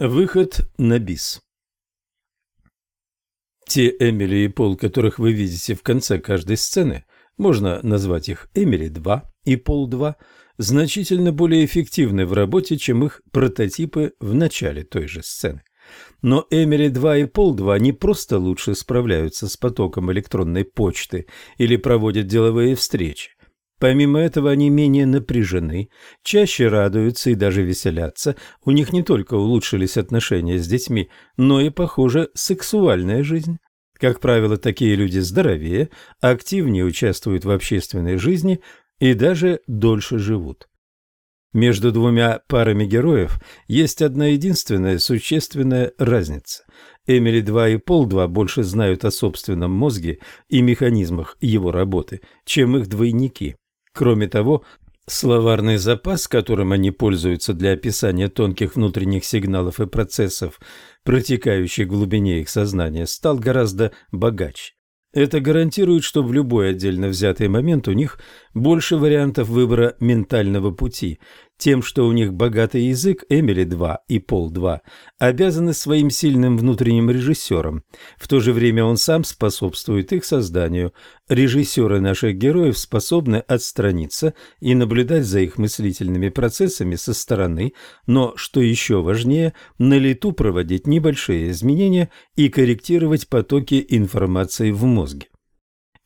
Выход на бис. Те Эмили и Пол, которых вы видите в конце каждой сцены, можно назвать их Эмили-2 и Пол-2, значительно более эффективны в работе, чем их прототипы в начале той же сцены. Но Эмили-2 и Пол-2 не просто лучше справляются с потоком электронной почты или проводят деловые встречи. Помимо этого они менее напряжены, чаще радуются и даже веселятся. У них не только улучшились отношения с детьми, но и, похоже, сексуальная жизнь. Как правило, такие люди здоровее, активнее участвуют в общественной жизни и даже дольше живут. Между двумя парами героев есть одна единственная существенная разница. Эмили 2 и Пол 2 больше знают о собственном мозге и механизмах его работы, чем их двойники. Кроме того, словарный запас, которым они пользуются для описания тонких внутренних сигналов и процессов, протекающих в глубине их сознания, стал гораздо богаче. Это гарантирует, что в любой отдельно взятый момент у них больше вариантов выбора ментального пути, тем, что у них богатый язык, Эмили 2 и Пол 2 обязаны своим сильным внутренним режиссером. В то же время он сам способствует их созданию. Режиссеры наших героев способны отстраниться и наблюдать за их мыслительными процессами со стороны, но, что еще важнее, на лету проводить небольшие изменения и корректировать потоки информации в мозге.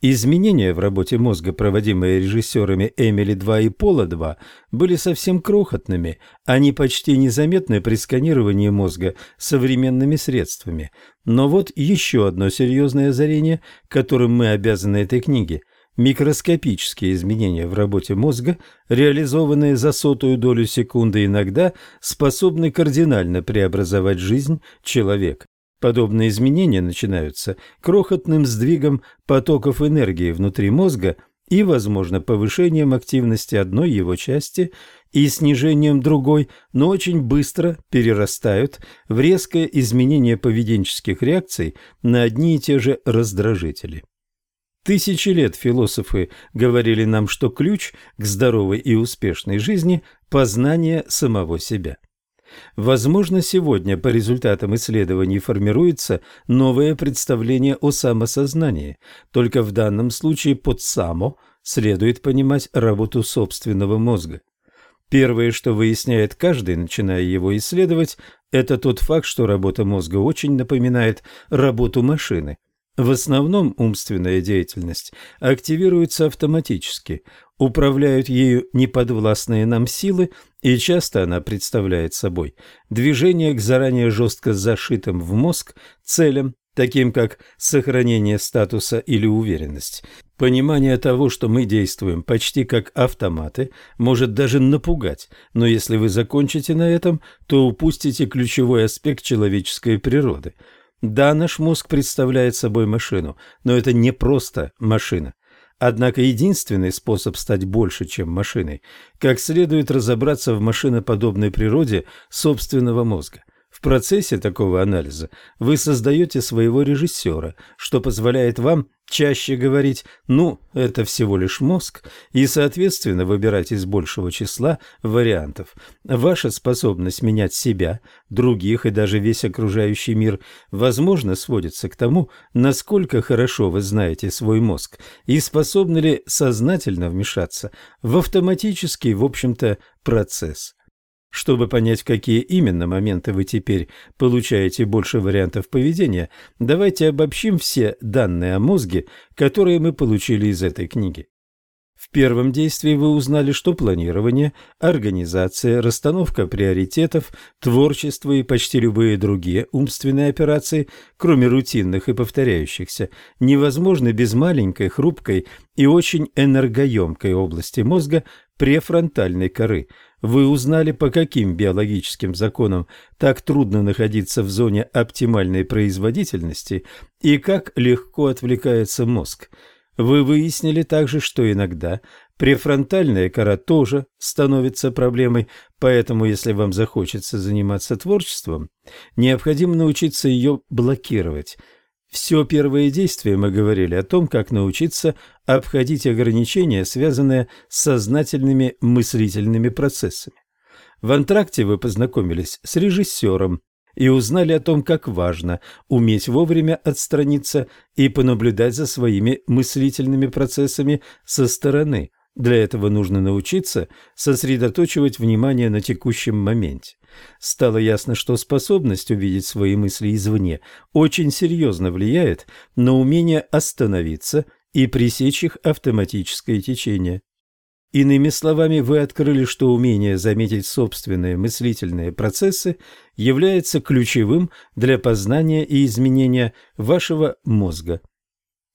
Изменения в работе мозга, проводимые режиссерами Эмили-2 и Пола-2, были совсем крохотными, они почти незаметны при сканировании мозга современными средствами. Но вот еще одно серьезное озарение, которым мы обязаны этой книге – микроскопические изменения в работе мозга, реализованные за сотую долю секунды, иногда способны кардинально преобразовать жизнь человека. Подобные изменения начинаются крохотным сдвигом потоков энергии внутри мозга и, возможно, повышением активности одной его части и снижением другой, но очень быстро перерастают в резкое изменение поведенческих реакций на одни и те же раздражители. Тысячи лет философы говорили нам, что ключ к здоровой и успешной жизни – познание самого себя. Возможно, сегодня по результатам исследований формируется новое представление о самосознании, только в данном случае под «само» следует понимать работу собственного мозга. Первое, что выясняет каждый, начиная его исследовать, это тот факт, что работа мозга очень напоминает работу машины. В основном умственная деятельность активируется автоматически, управляют ею неподвластные нам силы, и часто она представляет собой движение к заранее жестко зашитым в мозг целям, таким как сохранение статуса или уверенность. Понимание того, что мы действуем почти как автоматы, может даже напугать, но если вы закончите на этом, то упустите ключевой аспект человеческой природы – да, наш мозг представляет собой машину, но это не просто машина. Однако единственный способ стать больше, чем машиной, как следует разобраться в машиноподобной природе собственного мозга – процессе такого анализа вы создаете своего режиссера, что позволяет вам чаще говорить «ну, это всего лишь мозг» и, соответственно, выбирать из большего числа вариантов. Ваша способность менять себя, других и даже весь окружающий мир, возможно, сводится к тому, насколько хорошо вы знаете свой мозг и способны ли сознательно вмешаться в автоматический, в общем-то, процесс. Чтобы понять, какие именно моменты вы теперь получаете больше вариантов поведения, давайте обобщим все данные о мозге, которые мы получили из этой книги. В первом действии вы узнали, что планирование, организация, расстановка приоритетов, творчество и почти любые другие умственные операции, кроме рутинных и повторяющихся, невозможны без маленькой, хрупкой и очень энергоемкой области мозга префронтальной коры – вы узнали, по каким биологическим законам так трудно находиться в зоне оптимальной производительности и как легко отвлекается мозг. Вы выяснили также, что иногда префронтальная кора тоже становится проблемой, поэтому если вам захочется заниматься творчеством, необходимо научиться ее блокировать – все первые действия мы говорили о том, как научиться обходить ограничения, связанные с сознательными мыслительными процессами. В антракте вы познакомились с режиссером. и узнали о том, как важно уметь вовремя отстраниться и понаблюдать за своими мыслительными процессами со стороны. Для этого нужно научиться сосредоточивать внимание на текущем моменте. Стало ясно, что способность увидеть свои мысли извне очень серьезно влияет на умение остановиться и пресечь их автоматическое течение. Иными словами, вы открыли, что умение заметить собственные мыслительные процессы является ключевым для познания и изменения вашего мозга.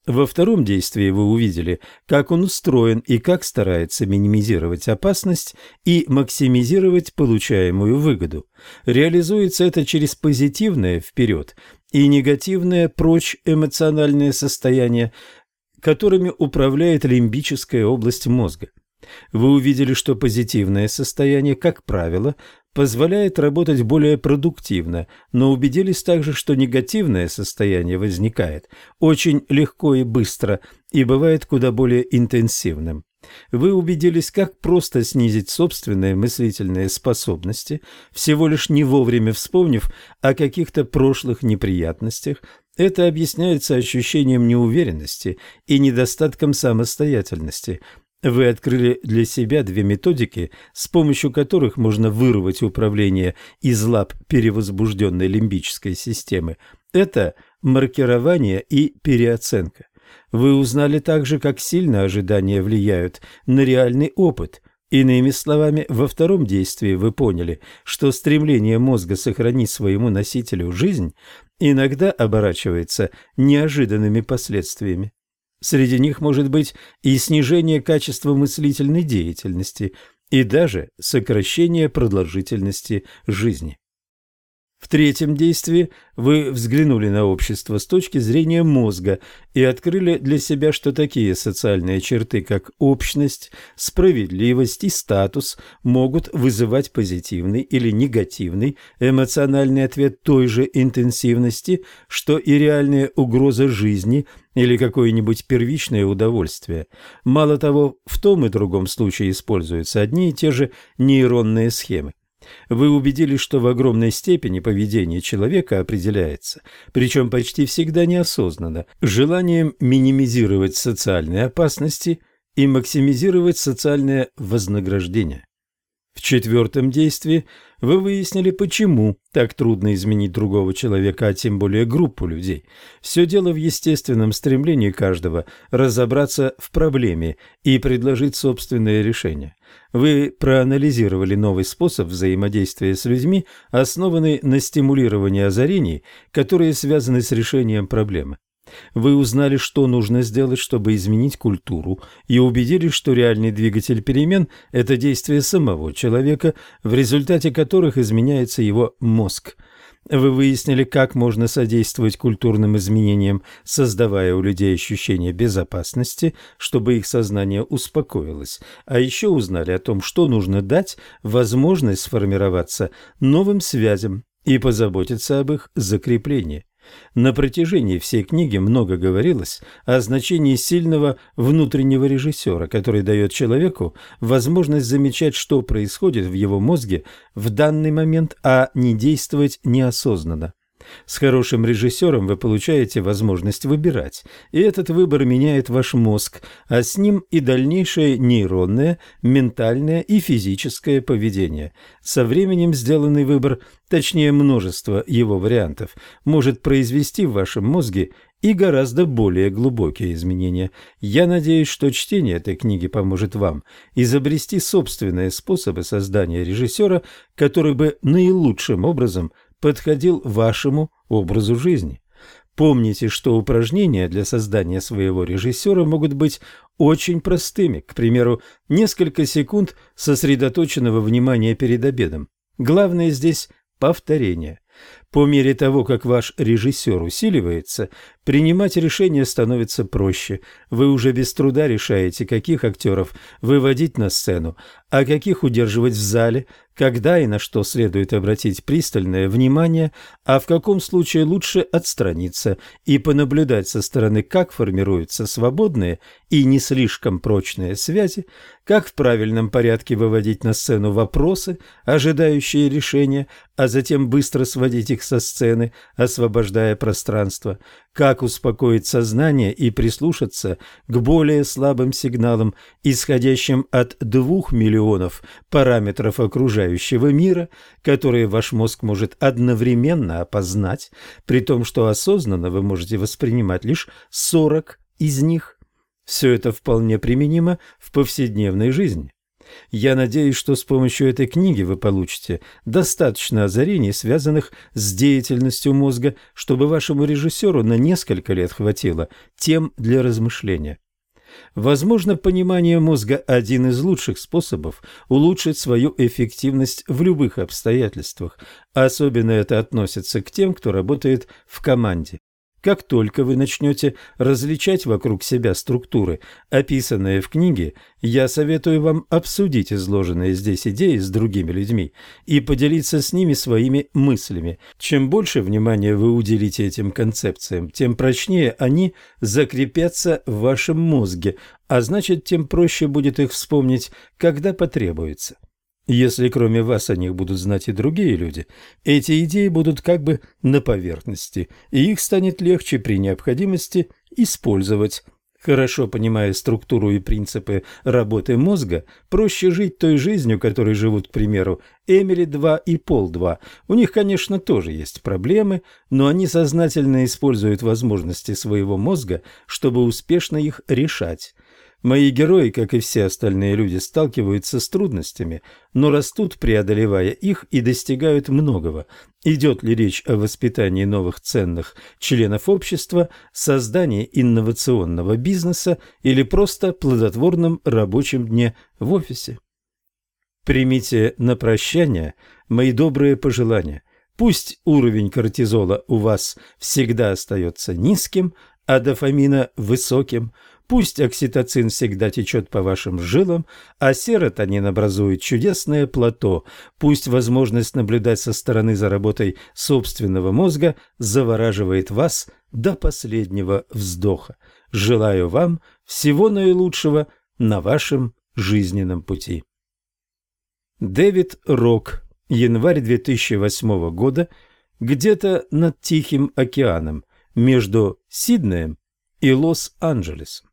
Во втором действии вы увидели, как он устроен и как старается минимизировать опасность и максимизировать получаемую выгоду. Реализуется это через позитивное вперед и негативное прочь эмоциональное состояние, которыми управляет лимбическая область мозга. Вы увидели, что позитивное состояние, как правило, позволяет работать более продуктивно, но убедились также, что негативное состояние возникает очень легко и быстро и бывает куда более интенсивным. Вы убедились, как просто снизить собственные мыслительные способности, всего лишь не вовремя вспомнив о каких-то прошлых неприятностях. Это объясняется ощущением неуверенности и недостатком самостоятельности, вы открыли для себя две методики, с помощью которых можно вырвать управление из лап перевозбужденной лимбической системы. Это маркирование и переоценка. Вы узнали также, как сильно ожидания влияют на реальный опыт. Иными словами, во втором действии вы поняли, что стремление мозга сохранить своему носителю жизнь иногда оборачивается неожиданными последствиями. Среди них может быть и снижение качества мыслительной деятельности, и даже сокращение продолжительности жизни. В третьем действии вы взглянули на общество с точки зрения мозга и открыли для себя, что такие социальные черты, как общность, справедливость и статус, могут вызывать позитивный или негативный эмоциональный ответ той же интенсивности, что и реальная угроза жизни или какое-нибудь первичное удовольствие. Мало того, в том и другом случае используются одни и те же нейронные схемы. Вы убедились, что в огромной степени поведение человека определяется, причем почти всегда неосознанно, желанием минимизировать социальные опасности и максимизировать социальное вознаграждение. В четвертом действии вы выяснили, почему так трудно изменить другого человека, а тем более группу людей. Все дело в естественном стремлении каждого разобраться в проблеме и предложить собственное решение. Вы проанализировали новый способ взаимодействия с людьми, основанный на стимулировании озарений, которые связаны с решением проблемы. Вы узнали, что нужно сделать, чтобы изменить культуру, и убедились, что реальный двигатель перемен – это действие самого человека, в результате которых изменяется его мозг. Вы выяснили, как можно содействовать культурным изменениям, создавая у людей ощущение безопасности, чтобы их сознание успокоилось. А еще узнали о том, что нужно дать возможность сформироваться новым связям и позаботиться об их закреплении. На протяжении всей книги много говорилось о значении сильного внутреннего режиссера, который дает человеку возможность замечать, что происходит в его мозге в данный момент, а не действовать неосознанно. С хорошим режиссером вы получаете возможность выбирать, и этот выбор меняет ваш мозг, а с ним и дальнейшее нейронное, ментальное и физическое поведение. Со временем сделанный выбор, точнее множество его вариантов, может произвести в вашем мозге и гораздо более глубокие изменения. Я надеюсь, что чтение этой книги поможет вам изобрести собственные способы создания режиссера, который бы наилучшим образом – подходил вашему образу жизни. Помните, что упражнения для создания своего режиссера могут быть очень простыми, к примеру, несколько секунд сосредоточенного внимания перед обедом. Главное здесь повторение. По мере того, как ваш режиссер усиливается, принимать решения становится проще. Вы уже без труда решаете, каких актеров выводить на сцену, а каких удерживать в зале, когда и на что следует обратить пристальное внимание, а в каком случае лучше отстраниться и понаблюдать со стороны, как формируются свободные и не слишком прочные связи, как в правильном порядке выводить на сцену вопросы, ожидающие решения, а затем быстро сводить их их со сцены, освобождая пространство, как успокоить сознание и прислушаться к более слабым сигналам, исходящим от двух миллионов параметров окружающего мира, которые ваш мозг может одновременно опознать, при том, что осознанно вы можете воспринимать лишь 40 из них. Все это вполне применимо в повседневной жизни. Я надеюсь, что с помощью этой книги вы получите достаточно озарений, связанных с деятельностью мозга, чтобы вашему режиссеру на несколько лет хватило тем для размышления. Возможно, понимание мозга – один из лучших способов улучшить свою эффективность в любых обстоятельствах. Особенно это относится к тем, кто работает в команде. Как только вы начнете различать вокруг себя структуры, описанные в книге, я советую вам обсудить изложенные здесь идеи с другими людьми и поделиться с ними своими мыслями. Чем больше внимания вы уделите этим концепциям, тем прочнее они закрепятся в вашем мозге, а значит, тем проще будет их вспомнить, когда потребуется. Если кроме вас о них будут знать и другие люди, эти идеи будут как бы на поверхности, и их станет легче при необходимости использовать. Хорошо понимая структуру и принципы работы мозга, проще жить той жизнью, которой живут, к примеру, Эмили 2 и Пол 2. У них, конечно, тоже есть проблемы, но они сознательно используют возможности своего мозга, чтобы успешно их решать. Мои герои, как и все остальные люди, сталкиваются с трудностями, но растут, преодолевая их, и достигают многого. Идет ли речь о воспитании новых ценных членов общества, создании инновационного бизнеса или просто плодотворном рабочем дне в офисе? Примите на прощание мои добрые пожелания. Пусть уровень кортизола у вас всегда остается низким, а дофамина высоким – Пусть окситоцин всегда течет по вашим жилам, а серотонин образует чудесное плато. Пусть возможность наблюдать со стороны за работой собственного мозга завораживает вас до последнего вздоха. Желаю вам всего наилучшего на вашем жизненном пути. Дэвид Рок. Январь 2008 года. Где-то над Тихим океаном, между Сиднеем и Лос-Анджелесом.